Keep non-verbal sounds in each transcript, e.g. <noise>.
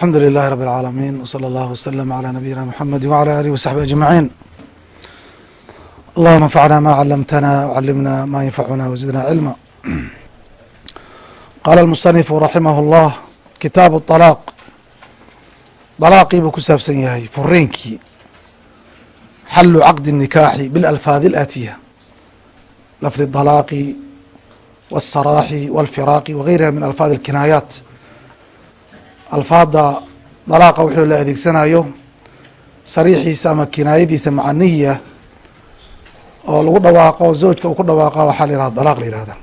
alxamdu lilahi rab اlcaalamiin wslى اllah wslm عlى nabiyina mxamedi wعlى alih wsaxbi aجmaعin allahuma anfacna ma calamtana wcalimna ma yanfacuna wzidna cilma qaala اlmusanifu raximah اllah kitaabu طalaaq dalaaqii buu ku saabsan yahay fureenkii xalu caqdi الnikaaxi bilalfaadi اlaatiya lafdi الطalaaqi wالsaraaxi wاlfiraaqi wagayriha min alfaadi اlkinaayaat alfaada dalaaqa wuxuu la adeegsanayo sariixiisa ama kinaayadiisa macaniya oo lagu dhawaaqo zawjka uu ku dhawaaqa waxaa la yihahda dalaaq la yihahda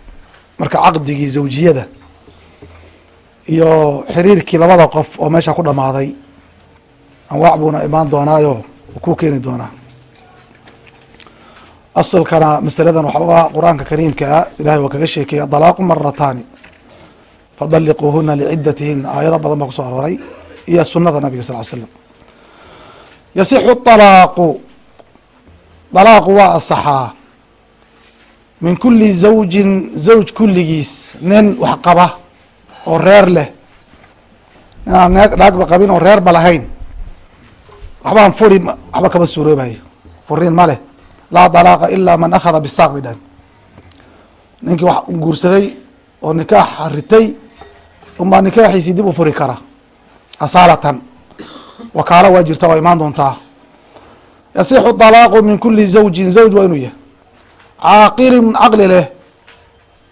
marka caqdigii zawjiyada iyo xiriirkii labada qof oo meesha ku dhamaaday anwaac buuna imaan doonaayo uu ku keeni doonaa. Asalkana masaladan waxa u ah qur'aanka kariimkaa ilahay waa kaga sheekeeya dalaaqu marataani fadaliquuhuna licidatihina aayado badan baa ku soo arooray iyo sunada nabiga sal l slam yasixu طalaaqu dalaaqu waa asaxaa. Min kuli zawjin zawj kulligiis nin wax qaba oo reer leh. Ninaan naagba qabin oo reerba lahayn. Waxbaan furi waxba kama suuroobayo. Furiin ma leh. Laa dalaaqa ilaa man akhada bisaaq bay dhahan ninkii wax guursaday oo nikaax ritay unbaa nikaaxiisii dib u furi kara asaalatan. Wakaalo waa jirta waa imaan doontaa. Yasixu طalaaqu min kuli zawjin zawj waa inuu yahay. Caaqilin caqli leh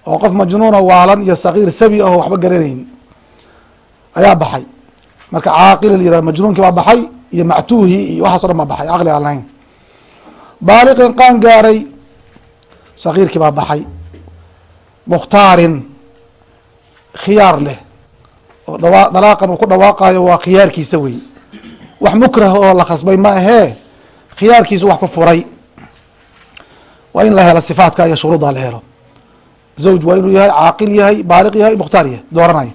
oo qof majnuuna waalan iyo sagiir sabi aho waxba garanayn ayaa baxay. Marka caaqili la yihah majnuunkii baa baxay iyo mactuuhi iyo waxaas o dhan baa baxay. Caqli aan lahayn. Baaliqin qaan gaaray sagiirkii baa baxay. Mukhtaarin khiyaar leh oo dalaaqan uu ku dhawaaqayo waa khiyaarkiisa wey wax mukrah oo la khasbay ma ahee khiyaarkiisu wax ku furay. Waa in la helo sifaadka iyo shuruudda la helo. Zawj waa inuu yahay caaqil yahay baaliq yahay mukhtaar yahay dooranayo.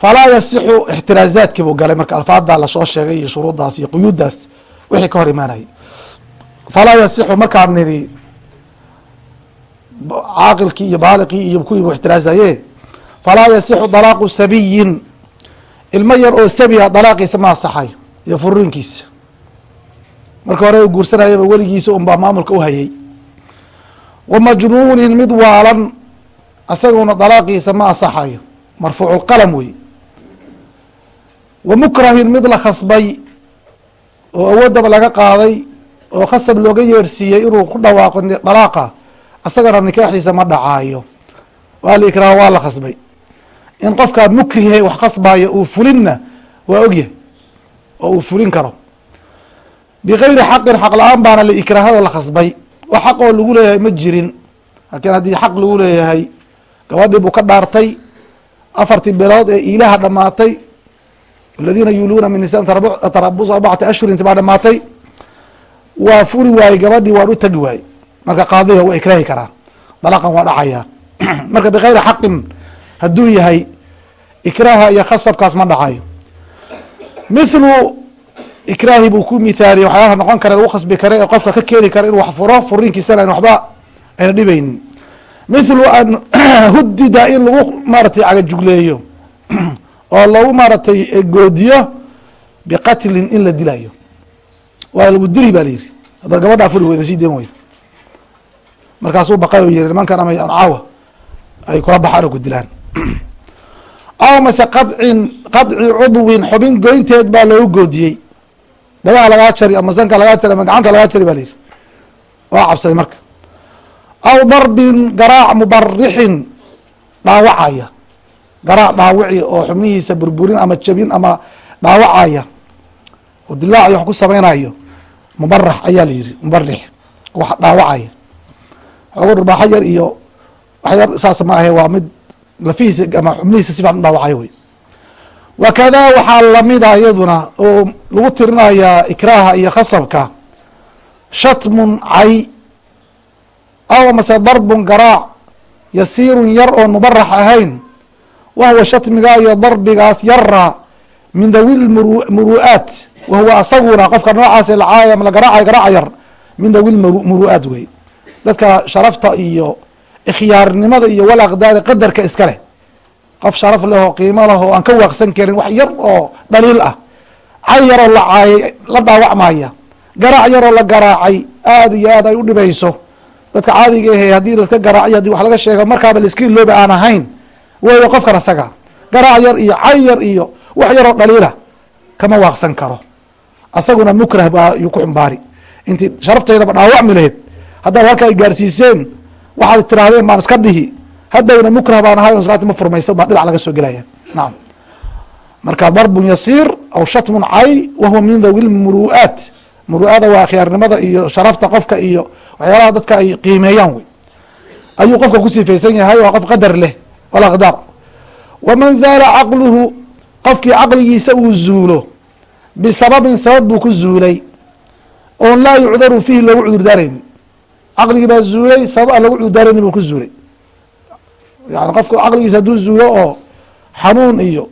Falaa yasixu ixtiraazaadkii buu galay marka alfaaddaa la soo sheegay iyo shuruuddaas iyo quyuuddaas wixii ka hor imaanayay falaa yasixu markaan nidhi caaqilkii iyo baaliqii iyo kuwiibu ixtiraazaye falaa yasixu dalaaqu sabiyin. Ilmo yar oo sabiya dalaaqiisa ma asaxay iyo furiinkiisa marka hore u guursanayaba weligiisa unbaa maamulka u hayay. Wa majnuunin mid waalan asaguna dalaaqiisa ma asaxayo marfuucu lqalam wey. Wa mukrahin mid la khasbay oo awoodaba laga qaaday oo khasab looga yeersiiyey inuu ku dhawaaqo dalaaqa asagana nikaaxiisa ma dhacaayo. Waa la ikraah waa la khasbay in qofkaa mukrihe wax khasbayo uu fulinna waa ogyahay oo uu fulin karo. Bigayri xaqin xaq la'aan baana la ikraahado la khasbay. Wax xaq oo lagu leeyahay ma jirin. Laakiin haddii xaq lagu leeyahay gabadhii buu ka dhaartay afartii bilood ee ilaha dhamaatay aladiina yuuluuna min nisan tarabus arbacati ashhurin baa dhamaatay waa furi waayey gabadhii waan u tagi waayey. Marka qaadiga waa ikraahi karaa dalaqan waa dhacaya. <clears throat> Marka bigayri xaqin hadduu yahay ikraaha iyo khasabkaas ma dhacayo mithlu ikraahi buu ku mithaaliye waxyaalaha noqon kara lagu khasbi kara ee qofka ka keeni kara inuu wax furo furiinkiisana an waxba ayna dhibaynin mithlu an <clears throat> hudida in lagu maaratay cagajugleeyo <clears throat> oo lagu maaratay goodiyo biqatlin in la dilayo. Waa lagu dili ba la yihi haddaad gabadhaa furi weydo sii den weydo. Markaasuu baqay oo yihi nimankan ama caawa ay kula baxaan oo ku dilaan <clears throat> aw mase qadcin qadci cudwin xubin goynteed baa loogu goodiyey. Dhabaha lagaa jari ama sanka lagaa jari ama gacanta lagaa jari ba la yihi waa cabsaday marka. Aw darbin garaac mubarixin dhaawacaya. Garaac dhaawici oo xubnihiisa burburin ama jabin ama dhaawacaya. Oo dilaaci wax ku sameynayo mubarax ayaa la yihi mubarix wax dhaawacaya. Xoogo dharbaaxo yar iyo wax yar saas ma ahe waa mid lafihiisa ama xubnihiisa si fiican u dhaawacayo wey. Wakada waxaa lamida iyaduna oo lagu tirinayaa ikraaha iyo khasabka shatmun cay aw mase darbun garaac yasiirun yar oon mubarax ahayn wahuwa shatmiga iyo darbigaas yara min dawi lmuru'aat wahuwa asaguna qofka noocaas lacaay ama la garaacayo garaaca yar min dawi lmuru'aat wey. Dadka sharafta iyo ikhyaarnimada iyo walaqdaada qadarka iska leh. Qof sharaf leh oo qiimo leh oo aan ka waaqsan karin wax yar oo dhaliil ah. Cay yaroo la caayay la dhaawacmaya. Garaac yaroo la garaacay aada iyo aad ay u dhibayso. Dadka caadiga ahe haddii laska garaaciy haddii wax laga sheego markaaba laiska ilooba aan ahayn. Weeyo qofkan asaga garaac yar iyo cay yar iyo wax yaroo dhaliila kama waaqsan karo. Asaguna mukrah baa yuu ku xumbaari. Intii sharafteydaba dhaawacmi laheyd haddaad halka ay gaarsiiseen waxaad tiraahdeen baan iska dhihi. Hadhowna mukrah baan ahay salaati ma furmayso baa dhinac laga soo gelaya. Nacam marka darbun yasiir aw shatmun cay wahuwa min dhawi lmuru'aat muru'ada waa khiyaarnimada iyo sharafta qofka iyo waxyaalaha dadka ay qiimeeyaan wey. Ayuu qofka ku sifaysan yahay waa qof qadar leh walaqdaar waman zaala caqluhu qofkii caqligiisa uu zuulo bisababin sabab buu ku zuulay oon laa yucdaru fiihi loogu cudurdaarayni caqligii baa zuulay sabab aan loogu cudurdaarayni buu ku zuulay yani qofka caqligiisa hadduu zuulo oo xanuun iyo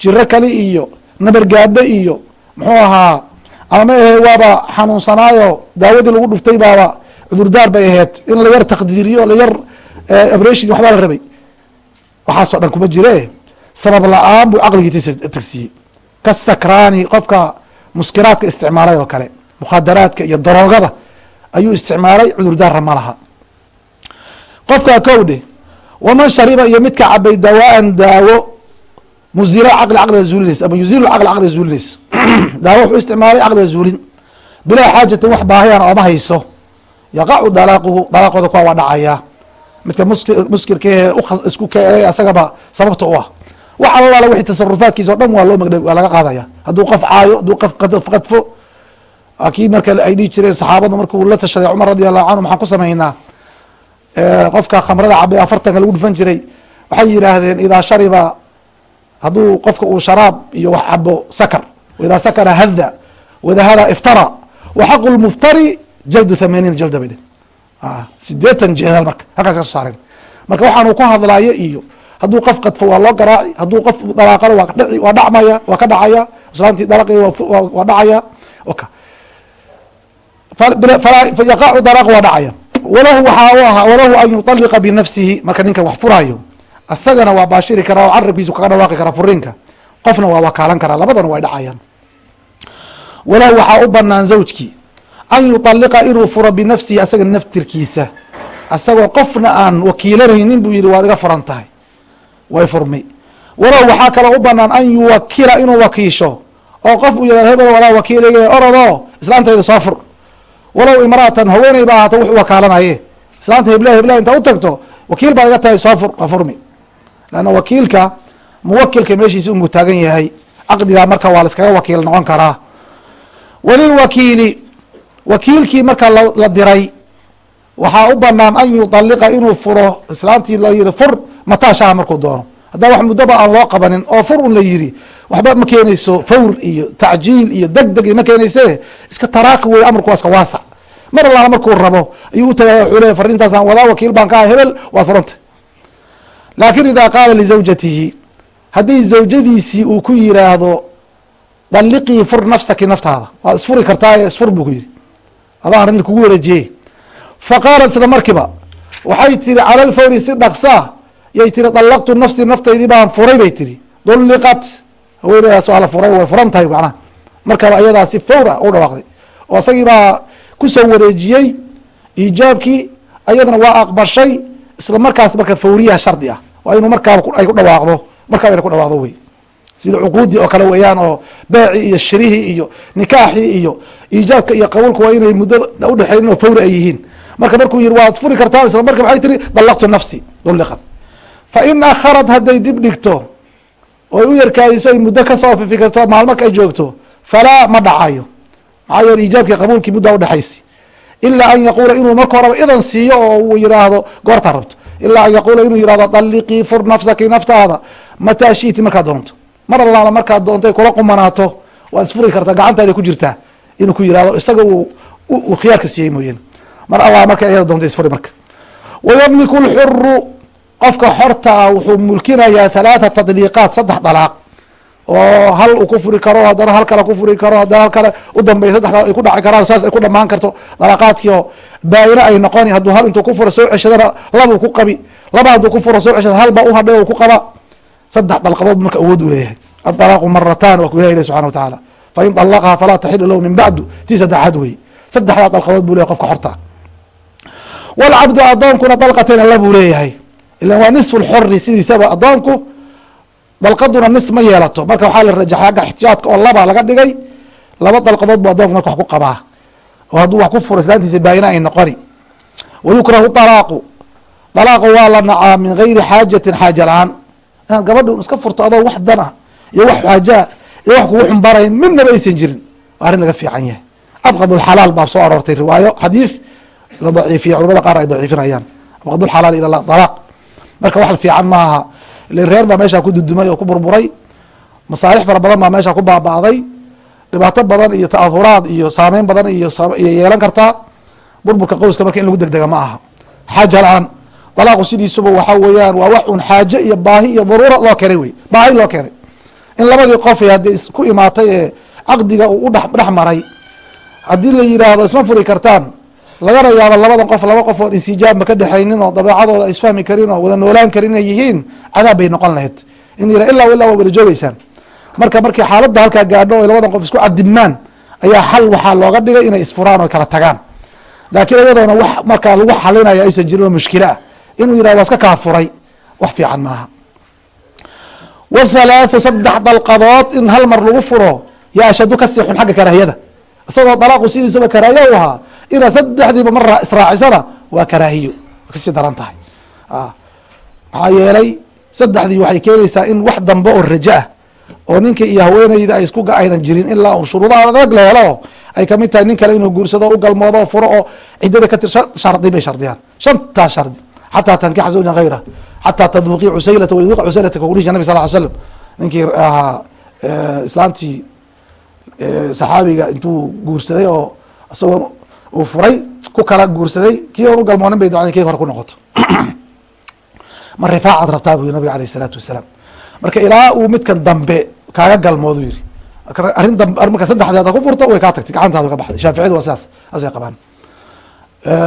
jiro kali iyo nabargaadho iyo muxuu ahaa ama ma ahe waaba xanuunsanaayo daawadii lagu dhuftay baaba cudurdaar bay aheyd. In la yar taqdiiriyo la yar abreshin waxbaa la rabay. Waxaasoo dhan kuma jire. Sabab la'aan buu caqligiisa tagsiiyey. Kasakraani qofka muskiraadka isticmaalay oo kale mukhadaraadka iyo daroogada ayuu isticmaalay cudurdaarra ma laha. Qofkaa kowdhe waman shariba iyo midka cabay dawaan daawo muzila caqli caqliga zuulinaysa ama yuzilu caqli caqliga zuulinaysa <clears throat> daawo wuxuu isticmaalay caqliga zuulin. Bilaa xaajatin wax baahiyana ooma hayso. Yaqacu dalaaquhu dalaaqooda kuwa waa dhacaya. Midka muski muskirka ee isku keenay asagaba sababta u ah. Wax alalaala wixii tasarufaadkiisa o dhan waa loo magdha waa laga qaadaya. Hadduu qof caayo hadduu qof qadfo kii marka ay dhihi jireen saxaabadu markuu la tashaday cumar radi allahu canhu maxaan ku samaynaa qofka khamrada cabay afartanka lagu dhufan jiray waxay yidhaahdeen idaa shariba hadduu qofka uu sharaab iyo wax cabo sakar idaa sakara hadda wadahada iftara wa lmuftari jaldu thamaniina jalda bay dhe sideetan jeedal marka halkaas ka so saaren marka waxaanu ku hadlaayo iyo hadduu qof qadfo waa loo garaaci hadduu qof dalaaqano waa dhici waa dhacmaya waa ka dhacaya islaantii dalaqi waa dhacaya oka yaqacu dalaaq waa dhacaya. Walahu waxaa u ahaa walahu an yuطaliqa binafsihi marka ninkan wax furaayo. Asagana waa baashiri karaa oo carabkiisu kaga dhawaaqi karaa furiinka qofna waa wakaalan karaa labadana way dhacayaan. Walahu waxaa u banaan zawjkii an yuطaliqa inuu furo binafsihi asaga naftirkiisa. Asagoo qofna aan wakiilanaynin buu yihi waad iga furan tahay. Way furmi walow waxaa kaloo u banaan an yuwakila inuu wakiisho. Oo qof uu yihahdo hebel walaa wakiilayga orodo islaantayda soo fur walow imraatan haweeney ba ahaato wuxuu wakaalanaye islaanta heblah heblah intaa u tagto wakiil baad iga tahay soo fur furmi lanna wakiilka muwakilka meeshiisi unbuu taagan yahay. Caqdigaa marka waa la iskaga wakiil noqon karaa. Walilwakiili wakiilkii marka la diray waxaa u banaan an yuطaliqa inuu furo. Islaantii la yihi fur mataashaha markuu doono haddaan wax muddaba aan loo qabanin oo fur un la yiri waxba ma keenayso fawr iyo tacjiil iyo deg deg ma keenayse iska taraaqi wey amarku waa iska waasac mar allaala markuu rabo ayuu utagaya wuxuu leeya fariintaasaan wadaa wakiil baan ka hebel waad furanta laakin idaa qaala lizawjatihi haddii zawjadiisii uu ku yiraahdo daliqii fur nafsaki naftaada. Waad isfuri kartaa isfur buu ku yihi adaan arrin kugu wareejiyey. Faqaalat isla markiiba waxay tiri cala lfawri si dhaqsaa yay tiri dalaqtu nafsi naftaydii baan furay bay tiri. Duliqat haweeneydaas waa la furay way furan tahay macnaha markaba ayadaa fawra u dhawaaqday. Oo isagii baa ku soo wareejiyey iijaabkii ayadana waa aqbashay isla markaas marka fawriyaha shardi ah. Waa inuu markaaba ay ku dhawaaqdo. Markaaba ina ku dhawaaqdo wey. Sida cuquudii oo kale weeyaan oo beecii iyo shirihii iyo nikaaxii iyo iijaabka iyo qabuulka waa inay muddo udhexeyn oo fawri ay yihiin. Marka markuu yihi waad furi kartaa isla marka maxay tiri dalaqtu nafsi duliqat fa in akharat hadday dib dhigto oy u yarkaadiso ay muddo ka soo fifikirto maalmo ay joogto falaa ma dhacayo maxaa yeele iijaabkii qabuulkii muddaa udhexaysi ilaa an yaquula inuu marka horeba idan siiyo oo uu yihaahdo goortaa rabto. Ilaa an yaquula inuu yihahdo daliqii fur nafsaki naftaada. Mataa shiti markaad doonto. Mar allaala markaad doontay kula qumanaato waad isfuri kartaa gacantaada ku jirtaa. Inuu ku yihahdo isaga uu khiyaarka siiyey mooyane mar allaala marka ayada doonta isfuri marka. Wayamliku lxuru qofka xorta ah wuxuu mulkinayaa halaatha tadliiqaat saddex dalaaq oo hal uu ku furi karo haddana hal kale ku furi karo haddana hal kale u dambey saddex ay ku dhaci karaan saas ay ku dhamaan karto dalaaqaadkii oo baa-ina ay noqoni. Hadduu hal intuu ku furo soo ceshadana labuu ku qabi laba hadduu ku furo soo ceshada halba u hadhay ku qaba. Saddex dalqadood marka awood u leeyahay. Adalaaqu maratan waa ku ilahi leh subxana wa tacaala fain dalaqaha falaa taxilu lahu min bacdu tii saddexaad wey saddexdaa dalqadood buu leyahy qofka xorta. Walcabdu adoonkuna dalqatayn alla buu leeyahay ilan waa nisfu lxori sidiisaba adoonku dalqaduna nis ma yeelato marka waxaa la rajaxay agga ixtiyaadka oo laba laga dhigay laba dalqadood bu adonku marka wax ku qabaa oo hadduu wax ku furo islaantiisa baayina ay noqoni wayukrahu alaaqu dalaaqa waa la nacaa min gayri xaajatin xaaja la'aan inaad gabadhi iska furto adoo wax dan ah iyo wax xaajaa iyo wax kugu xumbarayn midnaba aysan jirin waa arrin laga fiican yahay abqad lxalaal baa soo aroortay riwaayo xadiif la daciifiya culamada qaar ay daciifinayaan abqad lxalaal ila dalaaq marka wax fiican maaha. Reer baa meeshaa ku dudumay oo ku burburay. Masaalix fara badan baa meeshaa ku baaba'day. Dhibaato badan iyo ta'ahuraad iyo saameyn badan iyo yeelan kartaa burburka qowska marka in lagu degdega ma aha. Xaaja la'aan dalaaqu sidiisuba waxaa weeyaan waa wax un xaaje iyo baahi iyo daruura loo keenay wey. Baahi loo keenay. In labadii qof haddii isku imaatay ee caqdiga uu u dhex maray. Haddii la yidhaahdo isma furi kartaan lagana yaabo labadan qof laba qof oon insijaabma ka dhexaynin oo dabeecadooda isfahmi karin oo wada noolaan karin inay yihiin cadaab bay noqon lahayd. In yira ilaa ilaa waa wada joogeysaan marka markii xaaladda halkaa gaadho o labadan qof isku cadibmaan ayaa xal waxaa looga dhigay inay isfuraan oo kala tagaan. Laakiin iyadoona wax markaa lagu xalinaya aysan jirin oo mushkilo ah inuu yirah waa iska kaa furay. Wax fiican maaha. Wthalaathu saddex dalqadood in hal mar lagu furo yaa ashadu ka sii xun xagga karaahiyada. Isagoo dalaaqu sidiisaba karaahiya u ahaa inaad saddexdiiba mar israacisana waa karaahiyo ka sii daran tahay. Maxaa yeelay saddexdii waxay keenaysaa in wax dambe oo rajo ah oo ninka iyo haweeneyda ay isku aynan jirin ilaa un shuruudaha adag la ay ka mid tahay nin kale inuu guursado u galmoodo furo oo ciddada ka tir shardi bay shardiyaan. Shantaas shardi. Xataa tankixa zawjan hayra xataa tadwiqii cusaylata wayduqa cusaylata kuguriisha nabi sal ly slam ninkii ahaa islaamtii saxaabiga intuu guursaday oo isagoo uu furay ku kala guursaday kii on u galmoonin bay dacda kii hore ku noqoto. <clears throat> Ma rifaacaad rabtaa bu yiri nabiga aleyh isalaatu wasalaam. Marka ilaa uu midkan dambe kaaga galmoodu yiri arrin dambe marka saddexdii hada ku furto way kaa tagtay gacantaada ka baxday. Shaaficiyadu waa sidaas saasay qabaan.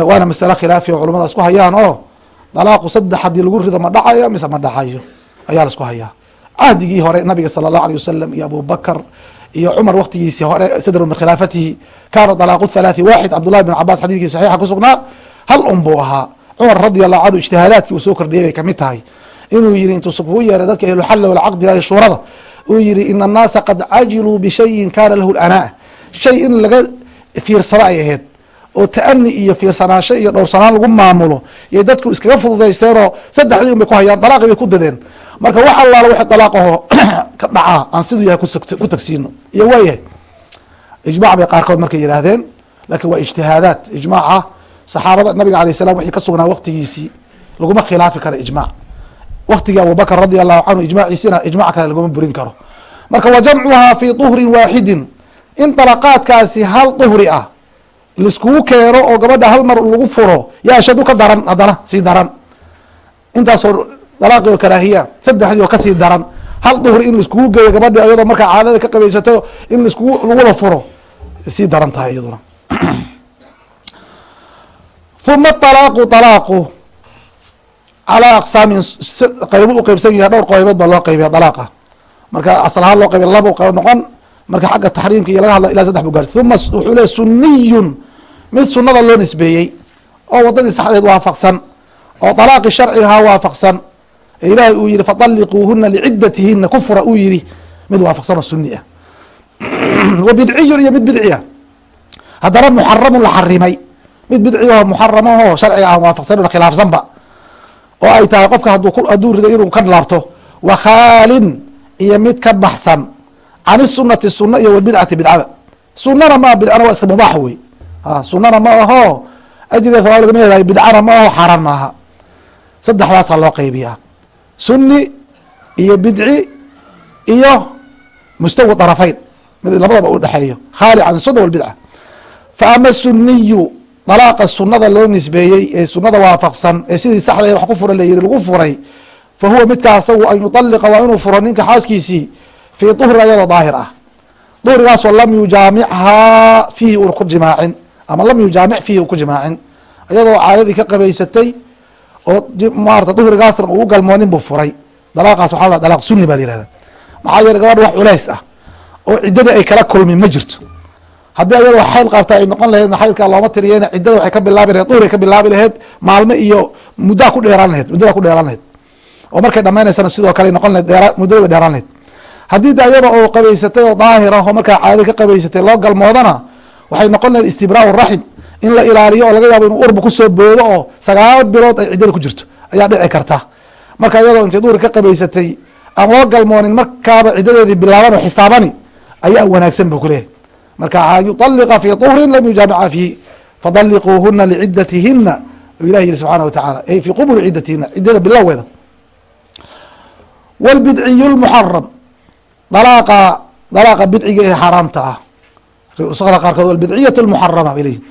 Waana masale khilaafi oo culamada isku hayaan oo dalaaqu saddex haddii lagu rido ma dhacayo mise ma dhacayo? Ayaa la isku hayaa. Cahdigii hore nabiga sala allahu alيh wasalam iyo abubakr iyo cumar waktigiisii hore sadru min khilaafatihi dalaaqu thalaathi waaxid cabdullahi bin cabaas xadiidkii saxiixa ku sugnaa hal un buu ahaa. Cumar radi allahu canhu ijtihaadaadkii uu soo kordhiyay bay ka mid tahay. Inuu yihi intuu kugu yeeray dadka ahluxalla walcaqdiga iyo shuurada uu yihi ina annaasa qad cajiluu bishayin kana lahu lanaa shay in laga fiirsado ay ahayd oo ta'ani iyo fiirsanaasho iyo dhowrsanaan lagu maamulo yay dadku iskaga fududaysteenoo saddexdii un bay ku hayaan dalaaqii bay ku dadeen marka wax allaala wixii dalaaqaho <clears throat> ka dhacaa aan siduu yahay ku tagsiino. Iyo waayahay ijmac bay qaarkood markay yidhaahdeen laakiin waa ijtihaadaat. Ijmaaca saxaabada nabiga alayh salam wixii ka sugnaa waktigiisii laguma khilaafi karo ijmac waktigii abubakr radi allahu canhu ijmaaciisina ijmac kale laguma burin karo. Marka wa jamcuhaa fi duhrin waaxidin in dalaqaadkaasi hal duhri ah laiskugu keeno oo gabadha hal mar lagu furo yaa ashadu ka daran haddana sii daran. Intaasoo dalaaqi oo karaahiya. Saddexdii oo ka sii daran. Hal duhri in laiskugu geeyo gabadhi iyadoo markaa caadada ka qabaysato in laiskugu lagula furo sii daran tahay iyaduna. <clears throat> Uma alaaqu alaaqu calaa aqsaamin qaybo u qeybsan yahay dhowr qaybood baa loo qaybiya dalaaqa marka aslahaan loo qaybiya laba qayb noqon marka xagga taxriimka iyo laga hadla ilaa saddex bu gaartay. Uma wuxuu le suniyun mid sunada loo nisbeeyey oo wadadii saxdeed waafaqsan oo dalaaqi sharcigahaa waafaqsan ilaahay uu yihi faطalliquuhuna licidatihina ku fura uu yihi mid waafaqsan oo suni ah. <clears throat> Wa bidciyun iyo mid bidci ah haddana muxaramun la xarimay mid bidciyaho muxaramaho sharciga aan waafaqsan khilaafsanba oo ay tahay qofka hadduu rido inuu ka laabto wa khaalin iyo mid ka baxsan. Can isunati suna iyo wlbidcati bidcada. Sunana maa bidcana waa iska mubaax wey sunana ma aho ajriga hawaab lagama helayo bidcana ma aho xaaraan maaha. Saddexdaasaa loo qaybiyaa suni iyo bidci iyo mustawi طarafayn mid labadaba u dhexeeyo khaali can suna walbidca fa ama suniyu dalaaqa sunada loo nisbeeyey ee sunada waafaqsan ee sidii saxda wax ku furan la yihi lagu furay fa huwa midkaa asagu an yuطaliqa waa inuu furo ninka xaaskiisii fii duhrin ayadoo daahir ah. Duhrigaasoo lam yujaamichaa fiihi una ku jimaacin ama lam yujaamic fiihi u ku jimaacin ayadoo caadadii ka qabaysatay oo maarata duhrigaasna uu galmoonin buu furay. Dalaaqaas waxaa dalaaq sunni baa la yihahda maxaa yeele gabadha wax culays ah oo ciddadii ay kala kulmin ma jirto. Haddii ayadoo xayl qabta ay noqon laheed xaylkaa looma tiriyeen ciddada waxay ka bilaabi lahed duhray ka bilaabi laheyd maalmo iyo muddaa ku dheeraan laheyd muddada ku dheeraan laheyd oo markay dhamaynaysana sidoo kale noqon lahed dheera muddada bay dheeraan laheyd haddii de ayada oo qabaysatay oo daahir ah oo markaa caado ka qabaysatay loo galmoodana waxay noqon laheyd istibraau raxim in la ilaaliyo oo laga yaabo inuu urba kusoo boodo oo sagaal bilood ay ciddada ku jirto ayaa dhici karta marka iyadoo intay duhri ka qabaysatay aan loo galmoonin markaaba ciddadeedii bilaaban oo xisaabani ayaa wanaagsan bu kuleeyahy marka an yuطaliqa fi طuhrin lam yujaamica fiihi fadaliquuhuna lcidatihina u ilah yihi subxaana wa tacaala ay fi qubuli cidatihina ciddada bilowgeeda wاlbidciyu lmuxaram dalaaqa dalaaqa bidciga ee xaaraamta ah nusakda qaarkood walbidciyat lmuxarama bay leyihin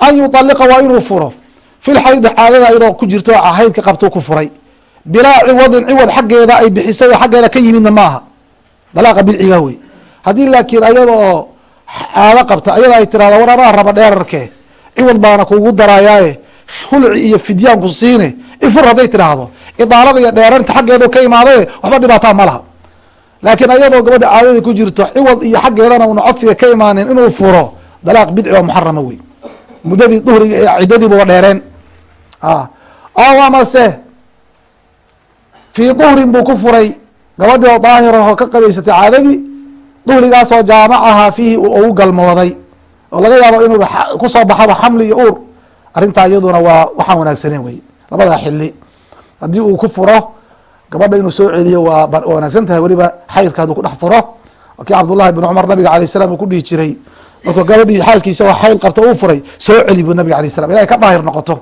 an yuطaliqa waa inuu furo fi lxaydi caadada iyadoo ku jirto haydka qabtuu ku furay bilaa ciwadin ciwad xaggeeda ay bixisay oo xaggeeda ka yimidna ma aha dalaaqa bidciga wey haddii laakiin ayada caado qabta ayada ay tirahdo war raba dheerarke ciwad baana kugu darayaaye khulci iyo fidyaanku siine ifur hadday tidhaahdo idaalada iyo dheeranta xaggeedu ka imaadaye waxba dhibaataa ma laha laakiin ayadoo gabadha caadadii ku jirto ciwad iyo xaggeedana una codsiga ka imaanin inuu furo dalaaq bidci oo muxarama wey muddadii duhriga ciddadiiba wa dheereen. Aw amase fii duhrin buu ku furay gabadhii oo daahirahoo ka qabaysatay caadadii duhrigaasoo jaamacaha fiihi ugu galmooday oo laga yaabo inuu ku soo baxaba xamli iyo uur. Arrintaa iyaduna waa waxaan wanaagsaneyn wey. Labadaa xili haddii uu ku furo gabadha inuu soo celiyo waa wanaagsan tahay weliba xaydka hadduu kudhex furo. Kii cabdullahi bn cumar nabiga alayh salam uu ku dhihi jiray markuu gabadhii xaaskiisa oo xayl qabta uu furay soo celi bu nabiga alayh salam ilahay ka daahir noqoto.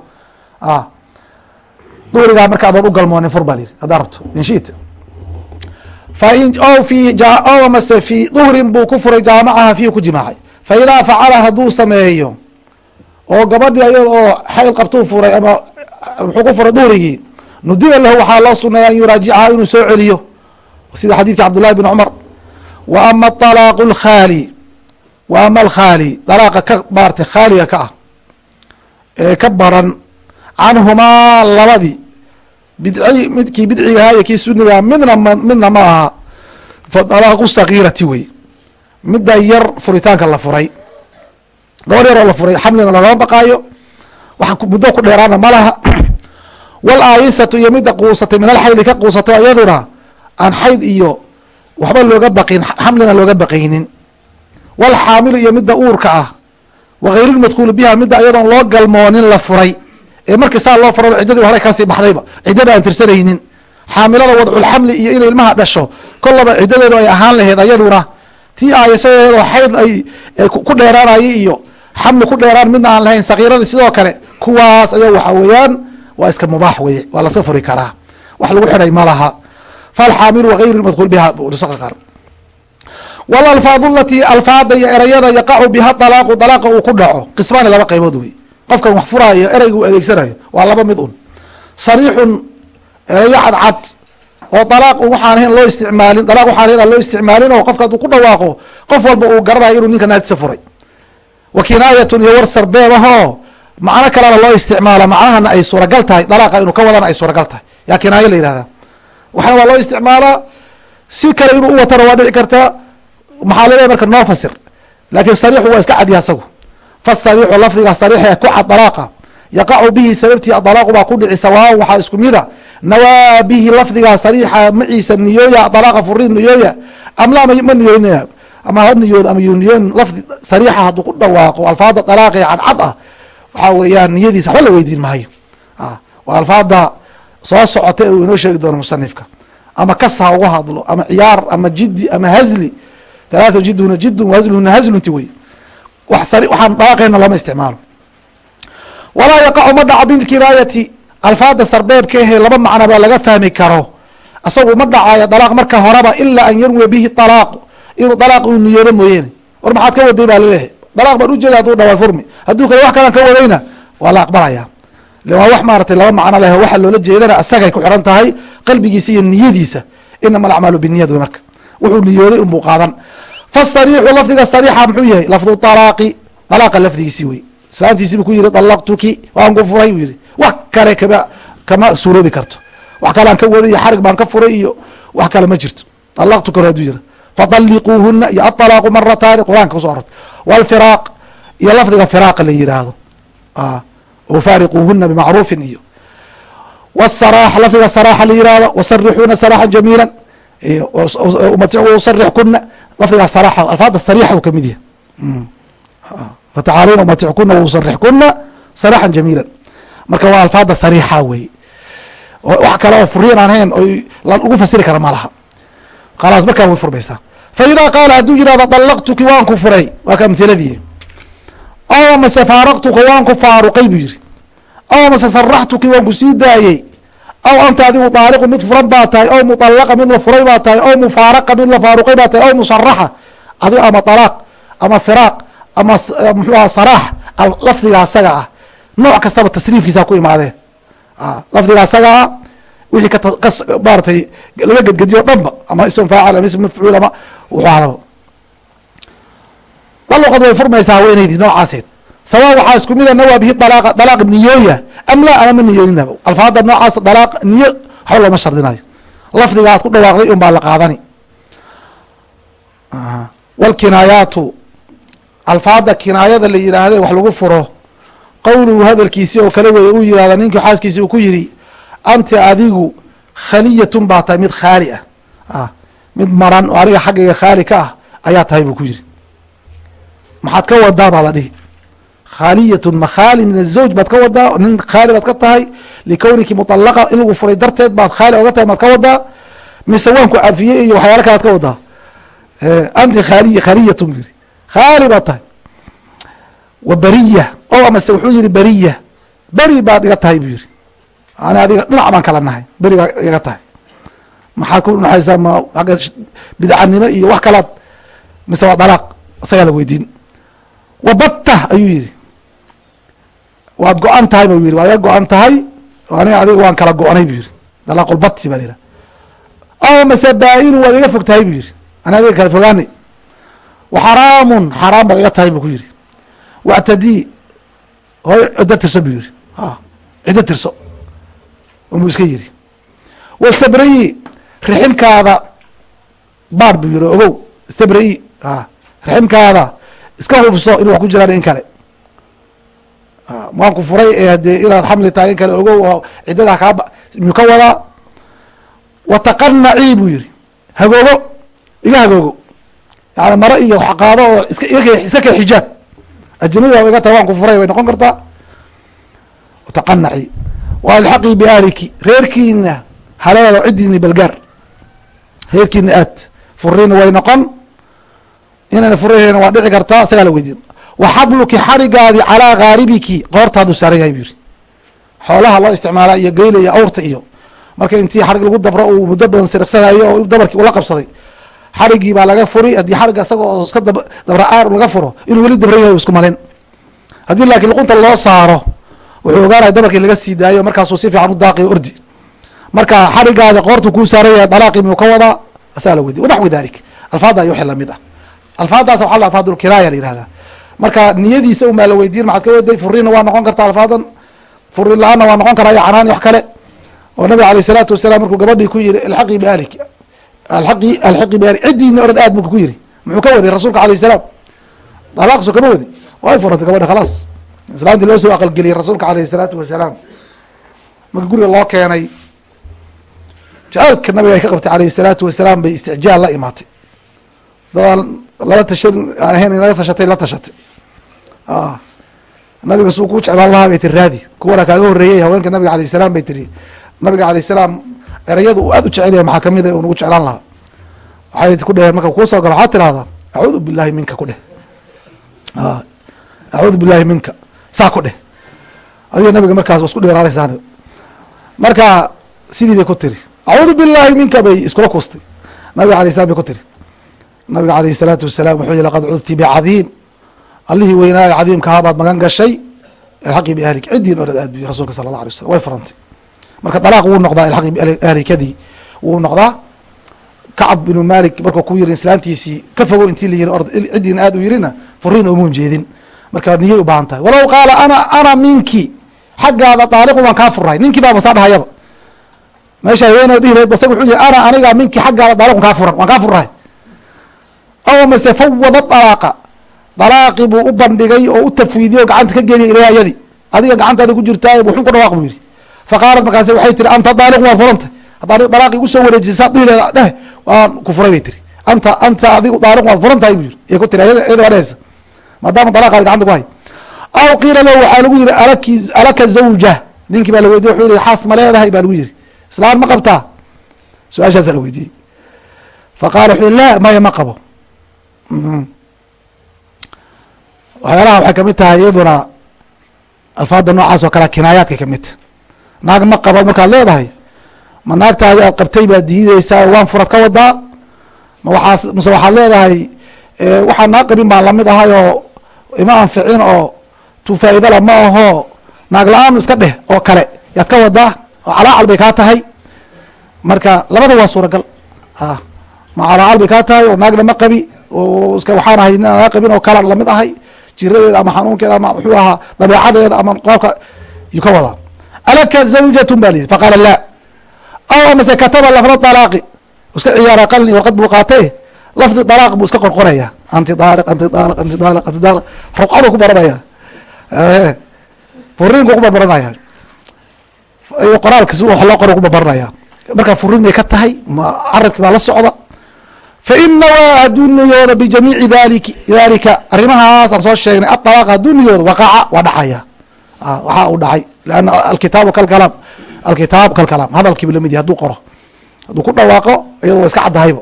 Duhrigaa marka adoon u galmoonin fur baa la yihi haddaa rabto inshita fain o fi duhrin buu ku furay jaamacaha fiihi ku jimaacay. Fa facala hadduu sameeyo oo gabadhii ayada oo xayl qabtuu furay ama muxuu ku furay duhrigii nudiba lahu waxaa loo suneeya an yuraajicaha inuu soo celiyo. Sida xadiidka cabdullahi bn cumar. Wa ama alaaqu lkhaali wa ama alkhaali dalaaqa ka maartay khaaliga ka ah ee ka baran canhumaa labadii. Bidci midkii bidcigahaa iyo kii sunigaa midna m midna ma aha. Fa dalaaqu sagiirati wey. Midda yar furitaanka la furay. Gabadh yaroo la furay xamlina lagama baqaayo. Wax muddo ku dheeraana ma laha. <clears throat> Wal aayisatu iyo midda quusatay min alxaydi ka quusato iyaduna aan xayd iyo waxba looga baqin xamlina looga baqaynin walxaamilu iyo midda uurka ah wagayru lmadkuulu biha midda iyadoon loo galmoonin la furay ee markii saa loo furaba ciddadii hore ka sii baxdayba ciddada aan tirsanaynin xaamilada wadculxamli iyo inay ilmaha dhasho kollaba ciddadeedu ay ahaan laheyd ayaduna tii aayasadeedoo xayd ay ku dheeraanaya iyo xamli ku dheeraan midna aan lahayn sakiiradii sidoo kale kuwaas aya waxa weeyaan waa iska mubaax weye waa laska furi karaa wax lagu xidhay ma laha falxaamilu wagayru madkuul biha qaar walalfaadu alatii alfaada iyo erayada yaqacu biha dalaaqu dalaaqa uu ku dhaco. Qismaani laba qaybood wey qofkan wax furaayo ereyga uu adeegsanayo waa laba mid un. Sariixun erayo cadcad oo dalaaq waxaan ahayn loo isticmaalin dalaq waxaan ahayn aan loo isticmaalin oo qofka hadduu ku dhawaaqo qof walba uu garanayo inuu ninka naagtiisa furay. Wa kinaayatun iyo war sarbeeb macno kalena loo isticmaala macnahana ay suuragal tahay dalaaqa inuu ka wadana ay suuragal tahay. Yaa kinaayo la yihahdaa waxna waa loo isticmaalaa si kale inuu u watana waa dhici kartaa maxaa laleeyahy marka noo fasir. Laakiin sariixu waa iska cadyaha asagu fasariixu lafdiga sariixa ku cad dalaaqa. Yaqacu bihi sababtii adalaaqu baa ku dhici sawaaban waxaa isku mida nawaa bihi lafdigaa sariixa maciisa niyooya dalaaqa furiin niyooya. Amla ma niyoynaya ama ha niyood ama yuniyoon lafdi sariixa hadduu ku dhawaaqo alfaada dalaaqee cadcad ah waxaa weeyaan niyadiisa waxba la weydiin maayo waa alfaada soo socota ee uu inoo sheegi doono musanifka. Ama kas ha uga hadlo ama ciyaar ama jidi ama hazli talaata jiduna jidun wahazluhuna hazlunti wey. Waxaan daaqeyna lama isticmaalo. Walaa yaqacu ma dhaco bilkinaayati alfaada sarbeebka ahe laba macnaba laga fahmi karo. Isagu ma dhacayo dalaaq marka horeba ilaa an yarwiya bihi alaaq inuu dalaaq uu niyoodo mooyeene war maxaad ka waday baa la leeyahay dalaaq baan ujeeda haduu dhawaa furmi. Hadduu kale wax kalaan ka wadayna waa la aqbalaya. Waa wax maaratay laba macno leh waxa loola jeedana asagay ku xiran tahay qalbigiisa iyo niyadiisa. Inama alacmaalu biniyad wey marka wuxuu niyooday unbuu qaadan fasariixu lafdiga sariixa muxuu yahay? Lafdu alaaqi alaaqa lafdigiisii wey salaantiisiibuu ku yihi dalaqtuki waan ku furay buu yihi wax kale kama kama suuroobi karto. Wax kale ka waday iyo xarig baan ka furay iyo wax kale ma jirto. Alaqtuka hore haduu yira faaliquuhuna iyo aalaaqu marataani qur'aanka kuso ororta walfiraaq iyo lafdiga firaaqa la yiraahdo. Ah, Faariquuhuna bimacruufin iyo wsaraax lafdiga saraaxa la yiraahdo wasarixuuna saraaxan jamiila sarix kuna lafdiga saraaxa alfaada sariixa u ka mid yahay fatacaaluna umatixkuna wasarix kuna saraaxan jamiila marka waa alfaada sariixa wey wax kale oo furiin aan hayn oy ugu fasiri kara ma laha khalaas markaa way furmaysaa fa idaa qaala hadduu yihahdo dalaqtuki waan ku furay waa ka amhiladii aw mase faaraqtuka waan ku faaruqay buu yihi aw mase saraxtuki waan ku sii daayey aw anta adigu daaliqu mid furan baa tahay aw muطalaqa mid la furay baa tahay aw mufaaraqa mid la faaruqay baa tahay aw musaraxa adigo ama طalaaq ama firaaq ama mxuaha saraax lafdiga asaga ah nooc kastaba tasriifkiisa ku imaadeen lafdiga asaga ah wixii maaratay laga gedgediyo dhanba ama ism faacil ama ism mafcuul ama wuxuu hadaba dalqad way furmaysaa haweenaydii noocaaseed sawa waxaa isku mida nawaa bihi dalaaq niyooya. Am laa ama ma niyooninaba alfaada noocaas dalaaq niyo waxba looma shardinayo lafdiga aad ku dhawaaqday un la qaadani. Wاlkinaayaatu alfaada kinaayada la yidhaahde wax lagu furo. Qowluhu hadalkiisi oo kale wey uu yihahda ninkii xaaskiisi uu ku yidhi anti adigu khaliyatun baa tahay mid khaali ah. Mid maran oo aniga xaggayga khaali ka ah ayaa tahay buu ku yidhi. Maxaad ka wadaa baa la dhihi khaaliyatun makhaali min azawj baad ka wadaa nin khaali baad ka tahay likowniki muطalaqa in lagu furay darteed baad khaali oga tahay maad ka wadaa mise waan ku cafiyey iyo waxyaala kale ad ka wadaa. Anti khaliy khaliyatun bu yihi khaali baad tahay. Wa beriya o amase wuxuu yihi beriya beri baad iga tahay buu yihi ani adiga dhinac baan kala nahay beri baa iga tahay. Maxaad ku naxaysaa ma agga bidcanimo iyo wax kalaad waad go-an tahay buu yihi waad iga go-an tahay? Aniga adiga waan kala go-nay buu yihi dalaaqulbati baa la yihaha aw mase baa-inu waad iga fog tahay buu yihi ani adiga kala fogaanay. Wa xaraamun xaraam baad iga tahay buu ku yihi wactadii hooy ciddo tirso buu yihi a ciddo tirso unbuu iska yiri wastabrayi riximkaada baar buu yihi ogow istabrayi a riximkaada iska hubso in wax ku jiraan in kale waan ku furay ee hadee inaad xamli tahay in kale ogow oo ciddadaa kaa miyuu ka wadaa? Wataqanacii buu yihi hagoogo iga hagoogo. Yani mare iyo qaado oo iska iska kee xijaab. Ajnabiga iga tahay waan ku furay way noqon kartaa? Wataqanaci wa alxaqii biahliki reerkiina haleelo ciddiini balgaar. Reerkiina aad furiina way noqon. Inayna furaheyna waa dhici kartaa isagaa la weydiin wa xabluki xarigaadi calaa ghaaribiki. Qoortaadu saaran yahay bu yihi xoolaha loo isticmaala iyo geyla iyo awrta iyo marka intii xarig lagu dabro uu muddo badan siriqsanayo oo dabarkii ula qabsaday xarigii baa laga furi haddii xarig isaga oo iska dabra-aan laga furo inuu weli dabran yahay isku malin. Haddii laakiin luqunta loo saaro wuxuu ogaanaya dabarkii laga sii daayo markaasuu si fiican u daaqiyo ordi marka xarigaada qoortu kuu saaran yahay dalaaqii miyuu ka wadaa? Asagaa la weydiy wanaxwi dalik alfaada iyo wixii la mid ah. Alfaadaas waxa la alfaadulkiraaya la yihahdaa marka niyadiisa umaa la weydiin maxaad ka waday? Furiinna waa noqon kartaa alfaadan. Furin la'aanna waa noqon karaa iyo canaan wax kale. Oo nabiga aleyh isalaatu wasalaam markuu gabadhii ku yihi alxaqii biahlik alaqi alxaqi biahlik ciddiina orad aad marku ku yihi muxuu ka waday rasuulka alayh salaam? Dalaaqso kama wadi. Way furantay gabadha khalaas. Islaantii loo soo aqalgeliyey rasuulka aleyh isalaatu wasalaam. Marka guriga loo keenay jacaalka nabiga ay ka qabtay aleyh isalaatu wasalaam bay isticjaal la imaatay. Dadaan lala tashan ahayn in tashatay la tashatay nabiga suu ku jeclaan lahaa bay tiri raadi. Kuwana kaaga horreeyey haweenka nabiga alayh salaam bay tiri nabiga alayh salaam erayada uu aad u jecel yahay maxaa ka mid a unagu jeclaan lahaa? Waxay ku dheheen marka kuusoo galo waxaad tirahdaa acuudu billahi minka ku dheh. Acuudu billahi minka. Saa ku dheh. Adiga nabiga markaas isku dheeraanaysaan marka sidii bay ku tiri acuudu billahi minka bay iskula kuustay. Nabiga alay salam bay ku tiri nabiga alayh الsalaatu wasalaam wuxuu yihi laqad cudti bcadiim allihii weynaayo cadiimkahaa baad magan gashay alxaqi biahlik ciddiin orad aad bu rasulka sala اllah alay waslm way furantay marka dalaaq wuu noqdaa alxaqi biahlikadii wuu noqdaa kacab binu malik markuu ku yiri islaantiisii ka fogo intii la yiri ciddiina aad u yirina furiin omuun jeedin marka niyay u baahan tahay. Walow qaala ana ana minki xaggaada daaliqu waan kaa furahay ninkii baaba saa dhahayaba. Meesha haweeney dhihi lahayd basag wuxuu yihi ana aniga minki xaggaada dalaaqun kaa furan waan kaa furrahay. Aw mase fawada dalaaqa dalaaqii buu u bandhigay oo u tafwiidiyey oo gacanta ka geliyay ilayha iyadi adiga gacantaada ku jirtaa wuxun ku dhawaaq buu yihi faqaalat markaase waxay tiri anta daaliqun waad furantay haddaa dalaaqii u soo wareejisay saa dhihileeda dheh waan ku furay bay tiri anta anta adigu daaliqun waad furan buu yiri ay ku tiri iyada baa dhehaysa maadaama dalaqaadi gacanta ku hay aw qiila lahu waxaa lagu yihi alaki alaka zawja. Ninkii baa la weydiye wuxuu yihi xaas ma leedahay baa lagu yihi islaan ma qabtaa? Su'aashaasaa la weydiiyey. Faqala wuxuu yihi la maya ma qabo waxyaalaha waxay ka mid tahay iyaduna alfaada noocaas oo kale kinaayaadka kamidta naag ma qabo markaad leedahay ma naagtaadi aad qabtay baad diideysaa waan furad ka wadaa ma waxaas mase waxaad leedahay waxaan naa qabin baan la mid ahay oo ima anficin oo tufaa'idala ma aho naag la'aan iska dheh oo kale yaad ka wadaa oo calaacal bay kaa tahay. Marka labada waa suuragal a ma calaacal bay kaa tahay oo naagna ma qabi oo iska waxaan ahay nin naa oo kala la mid ahay jiradeeda ama xanuunkeeda ama muxuu ahaa dabeecadeeda ama qaabka yuu ka wadaa. Alaka zawjatun ba liyihi faqaala la aw amase kataba lafda dalaaqi. Iska ciyaara qalin iyo warqad buu qaatay. Lafdi dalaaq buu iska qorqoraya. Anti daaliq anti daaliq anti daaliq anti daaliq ruqadu ku baranaya. Furiinku ku barbaranaya si wax loo qoro ku barbaranaya marka furiin bay ka tahay ma carabki baa la socda faina waa hadduu niyooda bijamiici dalik dalika arrimahaas soo sheegnay adalaaq hadduu niyooda waqaca waa dhacaya waxaa uu dhacay lanna alkitaabu kalkalaam alkitaab kalkalaam hadalkiibu la mid yahy haduu qoro hadduu ku dhawaaqo iyado iska caddahayba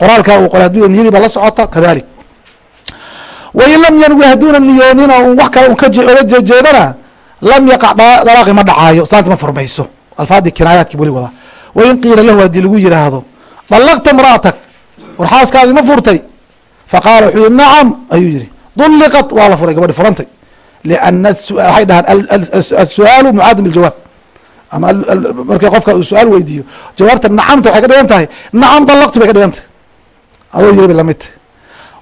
qoraalkaa uu qoray haduu niyadii ba la socota kadalik wain lam yanwi hadduuna niyoonin oo wax kale oga jeejeedana lam yaqac dalaaqi ma dhacaayo islaanti ma furmayso alfaadii kinaayaadki weli wadaa wain qiila lahu haddii lagu yiraahdo dalaqta imra'atak war xaaskaadii ma furtay. Faqaala wuxuu yihi nacam ayuu yihi duliqat waa la furay gabadhi furantay. Liana waxay dhahaan asu-aalu mucaadin biljawaab ama markii qofka uu su'aal weydiiyo jawaabta nacamta waxay ka dhigan tahay. Nacam dalaqtu bay ka dhigan tahay. Adoo yiri bay la mid tahy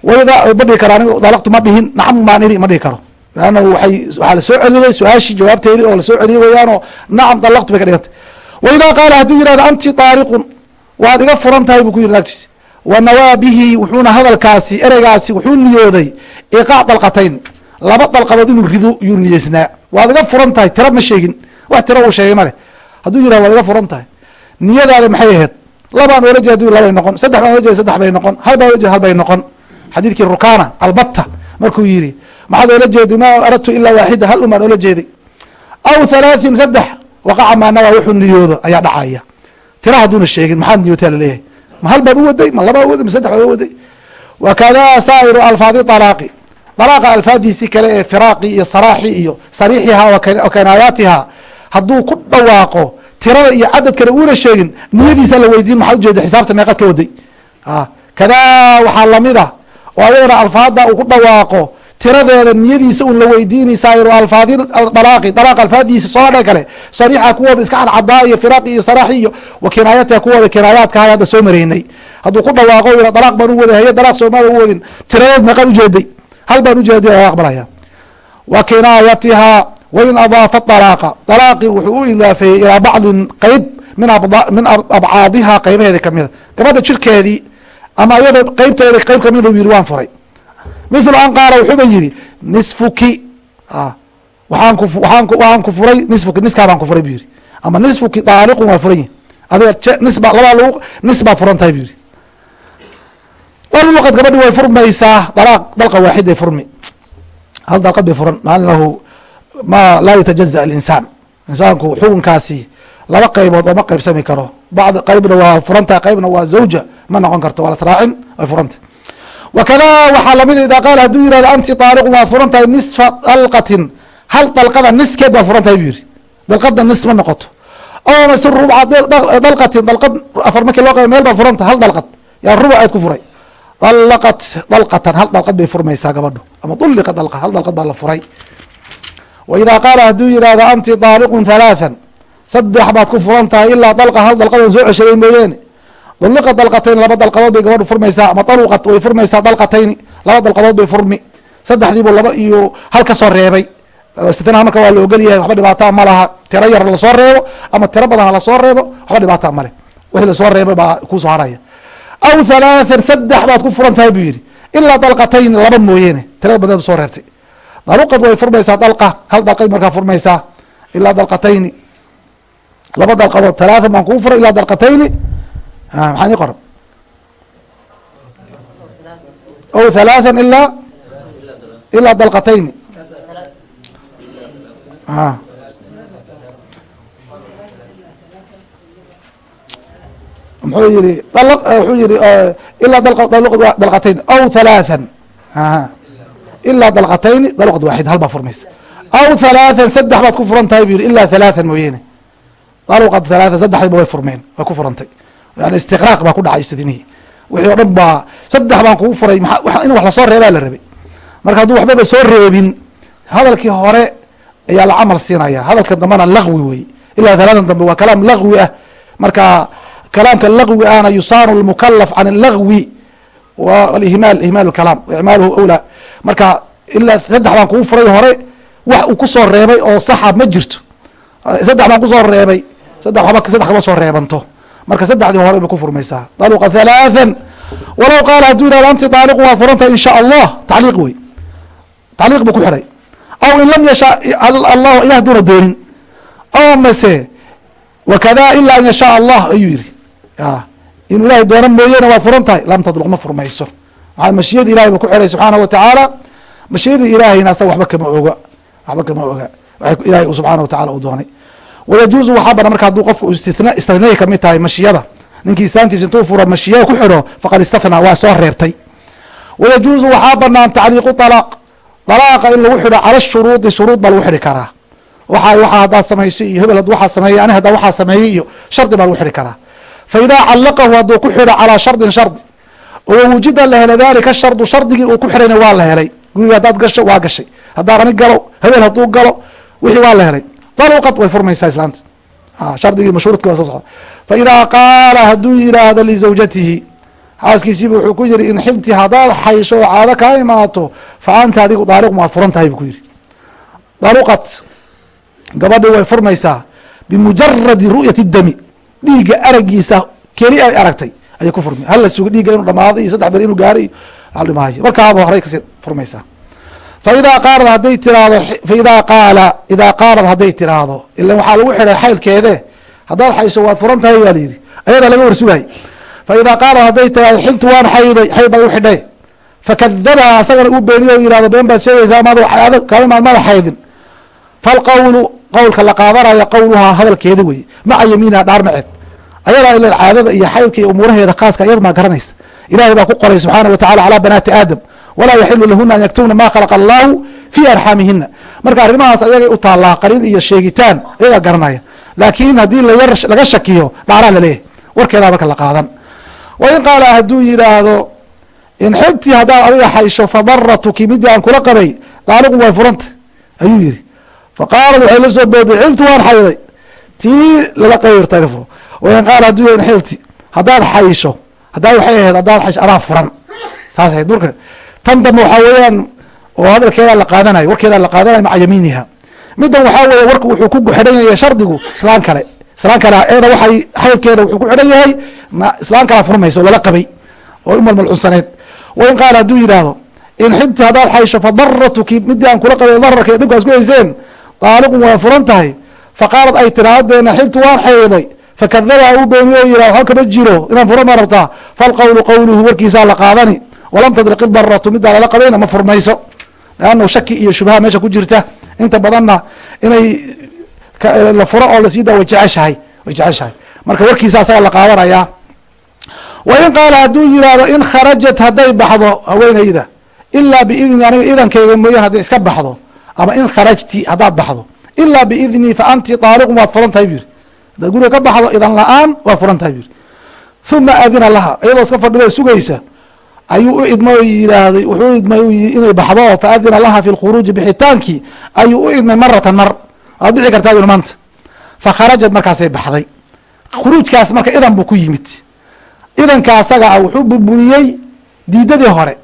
wayda dhihi karo aniga dalaqtu ma dhihin nacam maan iri ma dhihi karo. Leanna waay waxaa la soo celiyey su'aashii jawaabteedii oo la soo celiyey weeyaanoo nacam dalaqtu bay ka dhigan tahay. Waidaa qaala hadduu yihahdo anti taariqun waad iga furan tahay buu ku yiri naagtiisi wanawaa bihi wuxuuna hadalkaasi ereygaasi wuxuu niyooday iqaac dalqatayn. Laba dalqadood inuu rido yuu niyeysnaa. Waad iga furan tahay tira ma sheegin. Wax tiro uu sheegay male. Hadduu yirah waad iga furan tahay. Niyadaada maxay ahayd? Labaan oola jeed labay noqon. Saddex baan ola jeed saddex bay noqon. Hal baan ola jeed hal bay noqon. Xadiidkii rukana albata markuu yiri maxaad oola jeeday ma aradtu ilaa waaxida hal un oola jeeday. Aw halaaثin saddex waqaca maanawa wuxuu niyoodo ayaa dhacaya. Tira hadduuna sheegin maxaad niyoota la leeyahay ma hal baad u waday? Ma laba waday? Ma saddex baad waday? Wakada saa'iru alfaadi alaaqi dalaaqa alfaadiisii kale ee firaaqi iyo saraaxi iyo sariixiha wa kanaayaatiha hadduu ku dhawaaqo tirada iyo cadadkana uuna sheegin niyadiisa la weydiin maxaad ujeeda xisaabta meeqaad ka waday. Kadaa waxaa la mid a oo ayadana alfaada uu ku dhawaaqo tiradeeda niyadiisa un la weydiini saa'iru alfaadi dalaaqi dalaaq alfaadiisa soo dhan kale. Sariixa kuwooda iska cadcadaa iyo firaaqi iyo saraaxi iyo wa kinaayatiha kuwooda kinaayaadka hay hadda soo mareynay. Hadduu ku dhawaaqo yira dalaaq baan u waday haye dalaaq soomaada u wadin tiradeed meeqaad ujeeday hal baan ujeeday waa aqbalaya. Wa kinaayatihaa wain adaafa dalaaqa. Dalaaqi wuxuu u idaafeeyey ilaa bacdin qeyb min min abcaadiha qeybaheeda kamida gabadha jirkeedii ama iyada qeybteeda qeyb kamida u yihi waan furay mithlu an qaala wuxuuba yihi nisfuki. Ku waan waan ku furay nisfuki niskaa baan ku furay bu yihi ama nisfuki daaliqun waa furan yihi adiga nisba labaa lagu nis baad furan tahay bu yihi walluqad gabadhi way furmaysaa dalaaq dalqa waaxid ay furmi. Hal dalqad bay furan maanahu ma laa yatajaza alinsaan. Insaanku xukunkaasi laba qaybood oo ma qaybsami karo. Bacd qeybna waa furantaha qeybna waa zawja ma noqon karto waa lasraacin way furantah wakada waxaa la mid ida qaal hadduu yihahdo anti taaliqun waad furan tahay nisfa dalqatin hal dalqada niskeed baad furan tahay bu yihi dalqadna nis ma noqoto. Oo mase rubca dalqatin. Dalqad afar markii loo qeyb meel baad furan hal dalqad. Yaa rubuc aad ku furay. Dalaqat dalqatan. Hal dalqad bay furmaysaa gabadhu. Ama duliqa dalqa. Hal dalqad baa la furay. Wa idaa qaala hadduu yihahdo anti daaliqun halaathan saddex baad ku furan tahay ilaa dalqa hal dalqadan soo ceshaday mooyeene duliqa dalqatayn laba dalqadood bay gabadhu furmaysaa ama daluqat way furmaysaa dalqatayni laba dalqadood bay furmi. Saddexdiibu laba iyo hal ka reebay. Istitnaha marka waa la ogol yahay waxba dhibaataa ma laha. Tiro yar la soo reebo ama tiro badan la soo reebo waxba dhibaataa male wixii la soo reebay baa ku soo haraya. Aw halaathan saddex baad ku furan tahay buu yidhi. Ilaa dalqatayn laba mooyeene tirada badeed soo reebtay. Daluqad way furmaysaa dalqa hal dalqay markaa furmaysaa. Ilaa dalqatayni laba dalqadood talaathan baan kuu furay ilaa dalqatayni maxaa nii qoran aw halaathan ilaa ilaa dalqatayni muxuu yihi wuxuu yihi ilaa dalqatayn aw halaathan ilaa dalqatayni dalqad waaxid hal furmaysa aw halaathan saddex baad ku furan tahay bu yihi ilaa halaathan mooyeene dalqad halaathan saddexdiiba way furmeen way ku furantay yani istiqraaq baa ku dhacay istidnihi wixii o dhan baa saddex baan kugu furay in wax la soo reebaa la rabay. Marka hadduu waxbaba soo reebin hadalkii hore ayaa la camal siinaya hadalka dambena lagwi wey. Ilaa halaathan dambe waa kalaam lagwi ah. Marka kalaamka lagwi ahna yusaanu lmukalaf can lagwi wa ihmaal kalaam icmaaluhu awlaa. Marka ilaa saddex baan kugu furay hore wax uu ku soo reebay oo saxa ma jirto. Saddex baan ku soo reebay saddex waba saddex kama soo reebanto marka saddexdii hore bay ku furmaysaa. Daluqa halaathan walow qaala hadduu yihahdo anti daaliqu waad furantahay in sha allah. Tacliiq wey. Tacliiq buu ku xidhay aw in lam yasha allahu ilah haduuna doonin. Aw mase wakada ilaa an yashaa allah ayuu yihi inuu ilahay doono mooyeene waad furan tahay lam tadluq ma furmayso. Maxaa mashiyada ilahay buu ku xidhay subxaana wa tacaala? Mashiyadii ilaahayna asaga waxba kama oga. Waxba kama oga. Ilahay subxaana wa tacala doonay wayajuuzu waxaa banan marka hadduu qofku istithnay ka mid tahay mashiyada. Ninkii islaantiisa intuu furo mashiya ku xidho faqad istathnaa waa soo reebtay wayajuuzu waxaa banaan tacliiqu alaaq dalaaqa in lagu xidho cala shuruudi shuruud baa lagu xidhi karaa. Waxa waxaa haddaad samaysay iyo hebel waxaa sameeyey ani haddaa waxaa sameeyey iyo shardi baa lagu xidhi karaa. Fa callaqahu hadduu ku xidho calaa shardin shardi oo wujida la helo dalika shardu shardigii uu ku xidhayna waa la helay. Guriga haddaad gasho waa gashay. Haddaan ani galo hebel hadduu galo wixii waa la helay daluqad way furmaysaa islaanta shardigii mashhuurudki waa soo socda. Fa idaa qaala hadduu yidhaahdo lizawjatihi xaaskiisiiba wuxuu ku yihi in xibti haddaad xaysho oo caado kaa imaato fa anta adigu daaliqun waad furan tahay buu ku yihi daluqad gabadhi way furmaysaa bimujaradi ru'yati dami dhiigga aragiisa keli ay aragtay ayay ku furmi hala suga dhiigga inuu dhamaado iyo saddex ber inuu gaaro iyo markaaba horay ka sii furmaysaa faidaa qaalad hadday tiraahdo faidaa qaala idaa qaalad hadday tiraahdo ilan waxaa lagu xidhay xaydkeede haddaad xaysho waad furan tahay waa la yidhi ayadaa laga warsugaay faidaa qaalad hadday tiraahdo xiltu waan xayday xayd baad u xidhay fakadabaha asagana uu beeniyo yihahdo been baad sheegaysaa maad caado kama maad mada xaydin falqawlu qowlka la qaadanayo qowluhaa hadalkeeda wey maca yamiiniha dhaar maceed ayadaa ila caadada iyo xaydka iyo umuuraheeda khaaska iyad maa garanaysa ilahay baa ku qoray subxaana wa tacala calaa banaati aadam walaa yaxilu lahuna an yaktubna ma khalaqa allahu fii arxaamihina marka arrimahaas ayagay u taallaa qarin iyo sheegitaan ayagaa garanaya. Laakiin haddii laga shakiyo dhaaraa la leeyahay warkeedaa marka la qaadan. Wa in qaala hadduu yidhaahdo in xibtii haddaad adiga xaysho fadaratuki midii aan kula qabay daaliqu way furanta ayuu yihi faqaalad waxay la soo booday xibti waan xayday. Tii lala qayrtayfo wain qaala hadduu yahin xibti haddaad xaysho haddaa waxay ahayd haddaad xaysho anaa furan. Taas ahayd. Marka tan dambe waxaa weeyaan oo hadalkeedaa la qaadanayo warkeedaa la qaadanayo maca yamiiniha. Middan waxaa weeye warku wuxuu ku xidhan yahay shardigu islaan kale. Islaan kale eeda waxay xaydkeeda wuxuu ku xidhan yahay islaan kalaa furmaysa oo lala qabay oo imalmalcunsaneed wain qaala hadduu yidhaahdo in xibti haddaad xaysho fadaratuki midii aan kula qabay dararka dhibkaas ku hayseen daaliqun waa furan tahay. Faqaalad ay tiraadeena xibtu waan xayday. Fakadabaha uu beeniyo o yihah waxba kama jiro inaan furan baa rabtaa. Falqowlu qowluhu warkiisaa la qaadani walam tadriq idaratu middaa lala qabayna ma furmayso leannahu shaki iyo shubha meesha ku jirta. Inta badanna inay la furo oo la sii way jeceshahay way jeceshahay. Marka warkiisa asaga la qaadanayaa wa in qaala hadduu yihahdo in kharajat hadday baxdo haweenayda ilaa biidni aniga idankayga mooyaan hadday iska baxdo ama in kharajti haddaad baxdo ilaa biidnii fa anti daaliqun waad furan tahay bu yiri haddaad guriga ka baxdo idan la'aan waad furan tahay bu yiri uma adina laha iyadoo iska fadhida sugaysa ayuu u idmay yidhaahday wuxuu u idmay inay baxdo fa adina laha fi lkhuruuji bixitaankii ayuu u idmay maratan mar. Waad bixi kartaa yuri maanta. Fa kharajad markaasay baxday. Khuruujkaas marka idan buu ku yimid. Idanka asaga ah wuxuu burburiyey diidadii hore.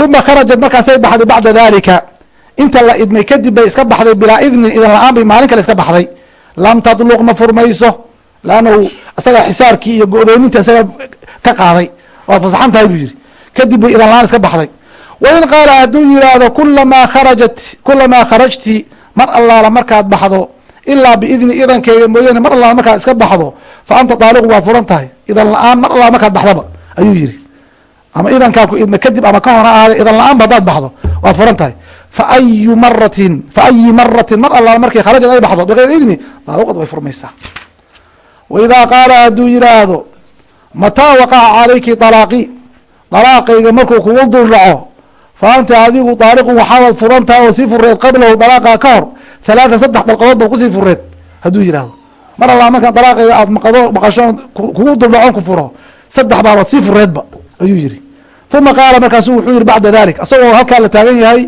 Uma kharajat markaasay baxday bacda dalika inta la idmay kadib bay iska baxday bilaa idnin idan la'aan bay maalin kale iska baxday. Lam tadluq ma furmayso lannahu isaga xisaarkii iyo go-doominta isaga ka qaaday. Waad fasaxan tahay buu yihi kadib bay idan iska baxday. Wain qaala hadduu yihahdo kulamaa kharajat kulamaa kharajti mar allaala markaad baxdo ilaa biidni idankeyga mooyaane mar allaala markaad iska baxdo fa anta daaliqu waad furan tahay. Idan la'aan mar allaala markaad baxdaba ayuu yihi ama idankaa ku idma kadib ama ka hor ahaada idan la'aanba haddaad baxdo waad furan tahay. Faayu maratin faayi maratin mar allaala markay kharajad ay baxdo bigayr idni daaliqad way furmaysaa. Waidaa qaala hadduu yihaahdo mataa waqaca calayki alaaqi dalaaqayga markuu kugu dul dhaco fa anta adigu daaliqun waxaawad furan tahay oo sii fureed qablahu dalaaqa ka hor halaatan saddex dalqadood ba ku sii fureed. Hadduu yihahdo mar allaa markaan dalaaqayga aad maqado maqasho kugu dul dhacon ku furo saddex baabaad sii fureedba ayuu yihi uma qaala markaasu wuxuu yihi bacda dalik isagoo halkaa la taagan yahay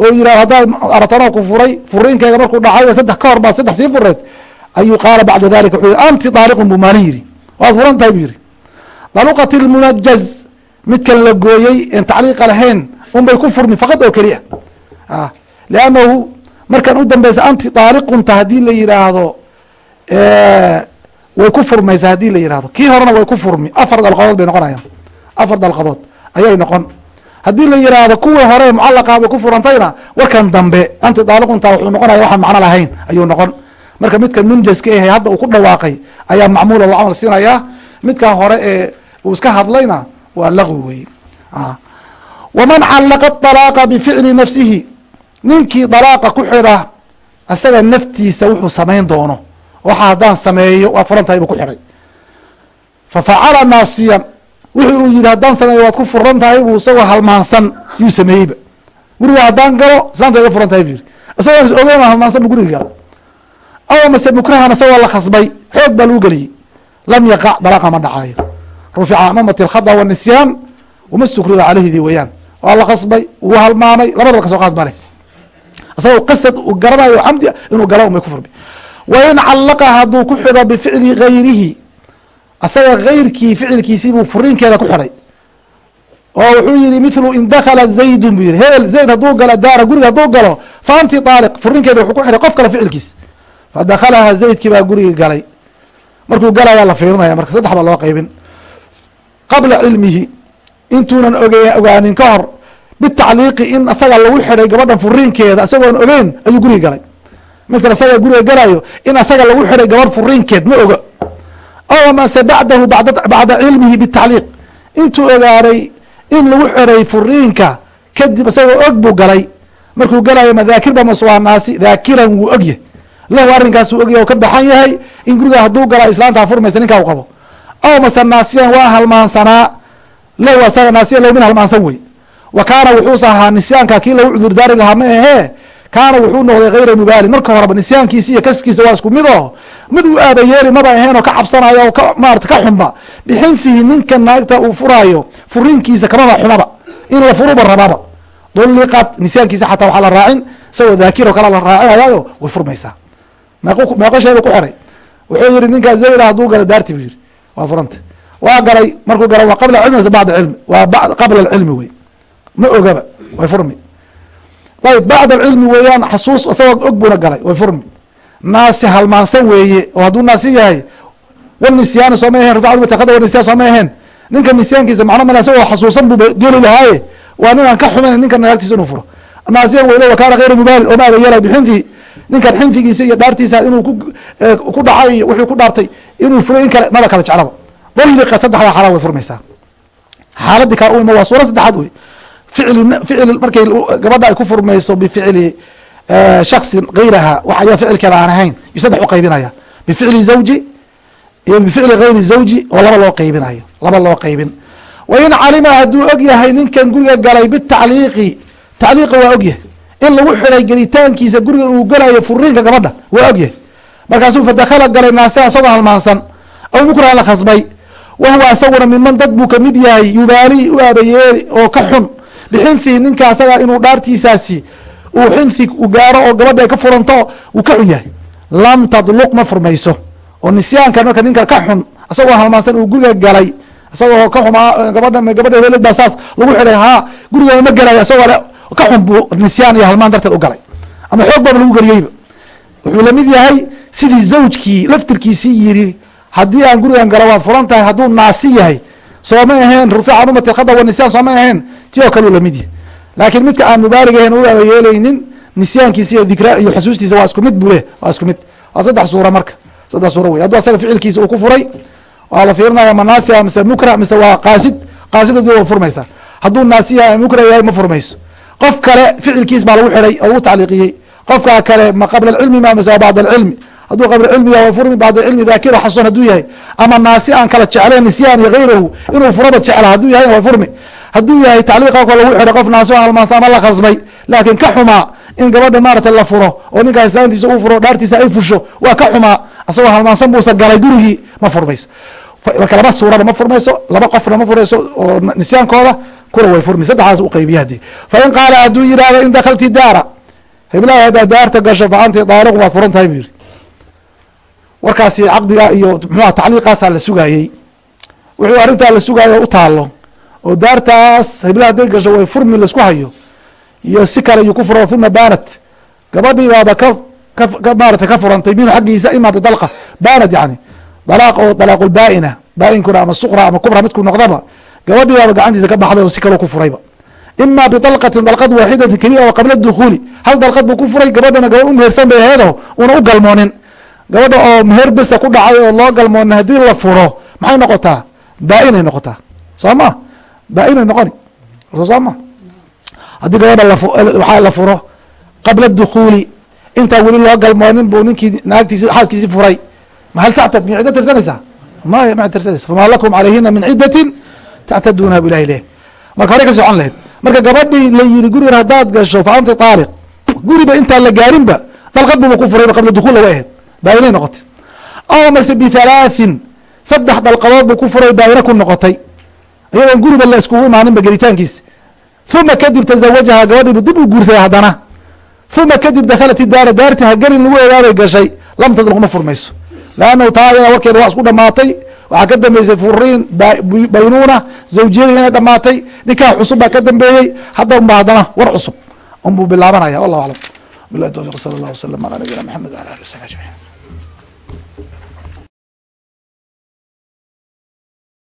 oo yihahdo haddaad aratanoo ku furay furiinkeyga markuu dhacay saddex ka hor baad saddex sii fureed. Ayuu qaala bacda dalika wuxuu yihi anti daaliqun buu maalin yihi waad furan tahay buu yihi daluqat lmunajaz midkan la gooyey en tacliiqa lahayn unbay ku furmi faqad oo keliya. Liannahu markan u dambeysa anti daaliqunta haddii la yihaahdo way ku furmaysaa haddii la yihahdo kii horena way ku furmi. Afar dalqadood bay noqonayaan. Afar dalqadood ayay noqon. Haddii la yihaahdo kuwii hore mucalaqa bay ku furantayna warkan dambe anti daaliqunta wuxuu noqonaya waxaan macno lahayn ayuu noqon. Marka midkan munjaska ahe hadda uu ku dhawaaqay ayaa macmuula loo camal siinayaa. Midkan hore ee uu iska hadlayna waa laqwi wey waman callaqa dalaaqa bificli nafsihi. Ninkii dalaaqa ku xidha isaga naftiisa wuxuu samayn doono. Waxa haddaan sameeyo waad furan tahay buu ku xidhay. Fa facala naasiyan. Wixii uu yihi haddaan sameeyo waad ku furan tahay buu isagoo halmaansan yuu sameeyeyba guriga haddaan galo islaamta iga furan tahay buu yihi isagoo is halmaansan bu guriga galo. Aw mase mukrahan isagoo la khasbay xoog baa lagu geliyey. Lam yaqac dalaaqa ma dhacaayo rufica amamati alkhada wanisyaan wama stukrida caleyhdi weeyaan. Waa la khasbay wuu halmaamay labadaba ka soo qaad male isagoo qasad uu garanayo camdi inuu gala umay ku furmi wain callaqa hadduu ku xidho bificli gayrihi asaga gayrkii ficilkiisii buu furiinkeeda ku xidhay oo wuxuu yihi milu in dakala zaydun buu yihi hebel zayd hadduu galo daara guriga hadduu galo fa anti furiinkeeda wuxuu ku xidhay qof kale ficilkiis. Fadakalaha zaydkii baa gurigi galay. Markuu galayaa la fiirinaya marka saddex baa loo qeybin qabla cilmihi intuunan oge ogaanin ka hor bitacliiqi in asaga lagu xidhay gabadhan furiinkeeda isagoon ogeyn ayuu guriga galay. Midkan asaga guriga galayo in asaga lagu xidhay gabadh furiinkeed ma oga aw amase bacdahu bacda cilmihi bitacliiq. Intuu ogaaday in lagu xidhay furiinka kadib isagoo og buu galay. Markuu galayo madaakir ba maswaanaasi daakiran wuu ogyahy lahu arrinkaasuu ogyahy oo ka baxan yahay in guriga hadduu gala islaantaa furmaysa ninkaa u qabo aw mase naasiyan waa halmaansanaa lahu asaga naasiyan lahu min halmaansan wey. Wa kaana wuxuuse ahaa nisyaanka kii lagu cudurdaari lahaa ma ahee kaana wuxuu noqday hayra mubaalin marka horeba nisyaankiisa iyo kaskiisa waa isku mid oo mid uu aabayeeli maba aheen oo ka cabsanayo oo ka maarata ka xunba. Bixinfihi ninka naagta uu furaayo furinkiisa kamaba xumaba. In la furuba rababa. Duliqat nisyaankiisa xataa waxaa la raacin. Isagoo daakiro kale la raacinayaayo way furmaysaa. Meeqo sheeba ku xiray wuxuu yihi ninkaa zayda hadduu galo daarti buu yihi waa furanta waa galay markuu gala waa qabla cilmi mase bacda cilmi. Waa qabla alcilmi wey. Ma ogaba way furmi. Ayb bacd alcilmi weeyaan xasuus isagoo og buna galay way furmi. Naasi halmaansan weeye oo hadduu naasi yahay wanisyaani sooma aheen rafacul mutakada wanisyan sooma aheen. Ninka nisyaankiisa macno male isagoo xasuusan buuba geli lahaaye. Waa ninaan ka xumayn ninka naagtiisa inuu furo. Naasiyan weylo wa kaana hayra mubaalin oo maaba yeelay bixintii ninkan xinfigiisa iyo dhaartiisa inuu ku dhacay wuxuu ku dhaartay inuu furay in kale maba kala jeclaba. Duliqa saddexdaa xaala way furmaysaa. Xaaladii kaa u waa suura saddexaad wey ficli ficil markay gabadha ay ku furmayso bificli shaksin gayraha wax ayaa ficilkeeda aan ahayn. Yu saddex u qaybinaya. Bificli zawji iyo bificli gayri zawji oo laba loo qaybinayo. Laba loo qaybin. Wain calima hadduu og yahay ninkan guriga galay bitacliiqi tacliiqa waa og yahay in lagu xidhay gelitaankiisa guriga inuu galayo furiinka gabadha. Waa og yahay markaasuu fadakala galay naasa isagoo halmaansan. Mukrahan la khasbay. Wahuwa isaguna miman dad buu ka mid yahay? Yubaali u aabayeeli oo ka xun. Bixinfihi ninka asaga inuu dhaartiisaasi uu xinfi u gaaro oo gabadha ka furanto uu ka xun yahay. Lam tadluq ma furmayso. Oo nisyaanka marka ninka ka xun isagoo halmaansan uu guriga galay isagoo ka xumaa gabadha gabadha baa saas lagu xidhay haa gurigana ma gelayo isagoo ka xun buu nisyaan iyo halmaan darteed u galay. Ama xoog baaba lagu geliyeyba wuxuu la mid yahay sidii zawjkii laftirkiisii yiri haddii aan gurigan galo waad furan tahay hadduu naasi yahay sooma aheen rufica an umati khada wa nisyaan sooma aheen. Ti oo kale u la mid yahay. Laakiin midka aan mubaarig ahayn u aba yeelaynin nisyaankiisa iyo dikra iyo xusuustiisa waa isku mid buu leh waa isku mid. Waa saddex suura marka saddex suura wey hadduu asaga ficilkiisa uu ku furay waa la fiirinaya ma naasiya mise mukrah mise waa qaasid qaasidadi waa furmaysa hadduu naasi yahay mukrah yahay ma furmayso qof kale ficilkiis baa lagu xiday oo lagu tacliiqiyey. Qofkaa kale ma qabla cilmi ma mise waa bacd alcilmi hadduu qabla cilmiga waa furmi bacd cilmi daakira xasun hadduu yahay. Ama naasi aan kala jeclayn nisyaan iyo gayrahu inuu furaba jecla hadduu yahay waa furmi. Hadduu yahay tacliiqa ko lagu xiday qof naasi oo halmaansa ama la khasbay laakiin ka xumaa in gabadha maarata la furo oo ninkaa islaantiisa uu furo dhaartiisa ay fusho waa ka xumaa asagoo halmaansan buusa galay gurigii ma furmayso. Marka laba suuraba ma furmayso laba qofna ma furmayso oo nisyaankooda kuna way furmi saddexdaas u qaybiya haddii fain qaala hadduu yihahdo in dakalti daara. Heblaha haddaad daarta gasho fa anti daaliqu waad furan tahay buu warkaasi caqdiga iyo mxuha tacliiqaasaa la sugaayey wuxuu arrintaa la sugaayo u taalo oo daartaas heblaha hadday gasho way furmi la isku hayo. Iyo si kale iyuu ku furo uma baanat. Gabadhii baaba ka ka maarata ka furantay minhu xaggiisa ima bidalqa. Baanat yani dalaaq oo dalaaqulbaa-ina baa-inkuna ama suqra ama kubra midku noqdaba gabadhii baaba gacantiisa ka baxday oo si kaleo ku furayba. Ima bidalqatin dalqad waaxidatin keliya oo qabla dukuuli hal dalqad buu ku furay gabadhana gabadh u mehersan bay aheedo una u galmoonin. Gabadha oo meher besa ku dhacay oo loo galmoonin haddii la furo maxay noqotaa? Baa-inay noqotaa. Soo ma? Baa-inay noqoni. Soo ma? Haddii gabadha waxaa la furo qabla dukuuli intaa weli loo galmoonin buu ninkii naagtiisi xaaskiisi furay. Ma hal tactad miya ciddo tirsanaysaa? Maya ma tirsanaysa. Famaa lakum calayhina min cidatin tactaduunaha bu ilahi leh marka horey ka socon lahayd marka gabadhii la yiri gurigan haddaad gasho fa anti taaliq guriba intaan la gaarinba dalqad buuba ku furayba qabla dukuul laga ahayd baa-inay noqotay aw mase bihalaahin saddex dalqadood buu ku furay baa-ina ku noqotay iyadoon guriba la iskugu imaaninba gelitaankiis uma kadib tazawajaha gabadhiibu dib u guursaday haddana uma kadib dakhalat daara daarti hagelin lagu eegaabay gashay lam tadluq ma furmayso lannahu taa ayada warkeeda waa isku dhamaatay waxaa ka dambeysay furiin baynuuna zawjiyadii inay dhamaatay nikaax cusub baa ka dambeeyey. Hadda unba haddana war cusub. Unbuu bilaabanaya wallahu aclam bilahi towfiq sala allah wasalam ala nabiyina maxamed wala ali wasabi ajmaciin